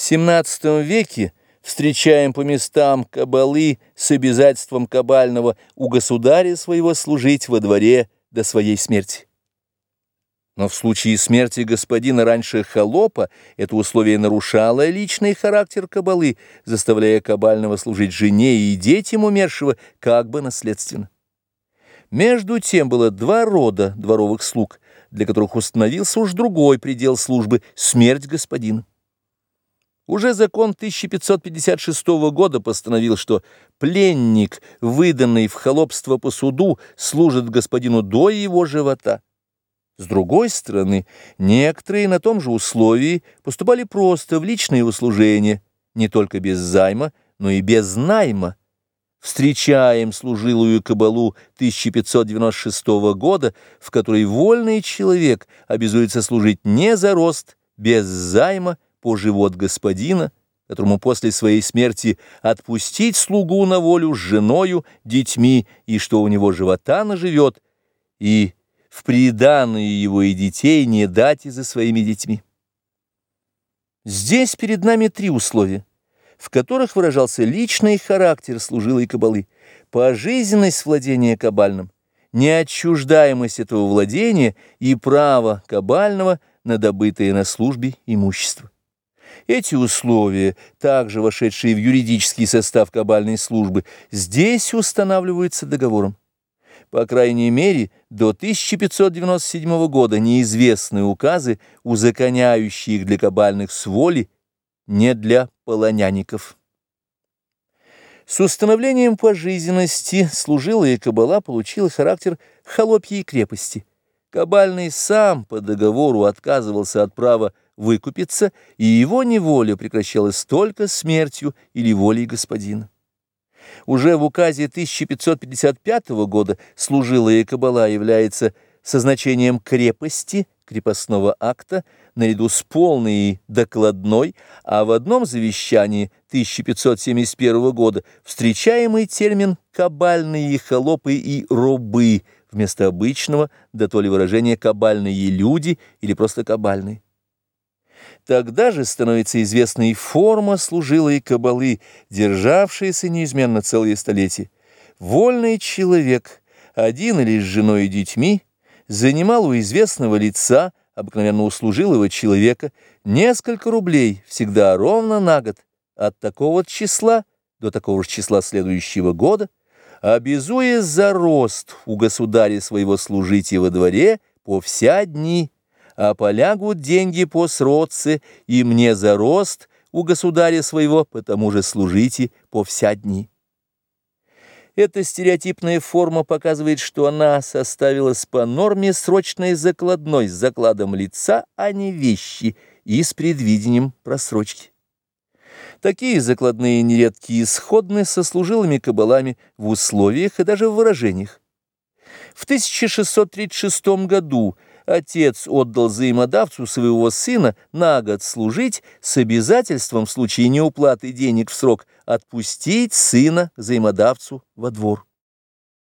В XVII веке встречаем по местам кабалы с обязательством кабального у государя своего служить во дворе до своей смерти. Но в случае смерти господина раньше холопа это условие нарушало личный характер кабалы, заставляя кабального служить жене и детям умершего как бы наследственно. Между тем было два рода дворовых слуг, для которых установился уж другой предел службы – смерть господина. Уже закон 1556 года постановил, что пленник, выданный в холопство по суду, служит господину до его живота. С другой стороны, некоторые на том же условии поступали просто в личные услужения, не только без займа, но и без найма. Встречаем служилую кабалу 1596 года, в которой вольный человек обязуется служить не за рост, без займа, по живот господина, которому после своей смерти отпустить слугу на волю с женою, детьми, и что у него живота наживет, и в приданные его и детей не дать и за своими детьми. Здесь перед нами три условия, в которых выражался личный характер служилой кабалы, пожизненность владения кабальным, неотчуждаемость этого владения и право кабального на добытое на службе имущество. Эти условия, также вошедшие в юридический состав кабальной службы, здесь устанавливаются договором. По крайней мере, до 1597 года неизвестны указы, узаконяющие их для кабальных с воли, не для полоняников. С установлением пожизненности служилая кабала получила характер холопьей крепости. Кабальный сам по договору отказывался от права выкупиться, и его неволя прекращалась только смертью или волей господина. Уже в указе 1555 года служилая кабала является со значением крепости, крепостного акта, наряду с полной и докладной, а в одном завещании 1571 года встречаемый термин «кабальные холопы и робы» вместо обычного, да то ли выражения «кабальные люди» или просто «кабальные». Тогда же становится известна и форма служилой кабалы, державшаяся неизменно целые столетия. Вольный человек, один или с женой и детьми, занимал у известного лица, обыкновенно у служилого человека, несколько рублей, всегда ровно на год, от такого числа до такого же числа следующего года, обязуясь за рост у государя своего служития во дворе по вся дни а полягут деньги по сродце, и мне за рост у государя своего, потому же служите по вся дни. Эта стереотипная форма показывает, что она составилась по норме срочной закладной с закладом лица, а не вещи, и с предвидением просрочки. Такие закладные нередки исходны со служилыми кабалами в условиях и даже в выражениях. В 1636 году отец отдал взаимодавцу своего сына на год служить с обязательством в случае неуплаты денег в срок отпустить сына взаимодавцу во двор.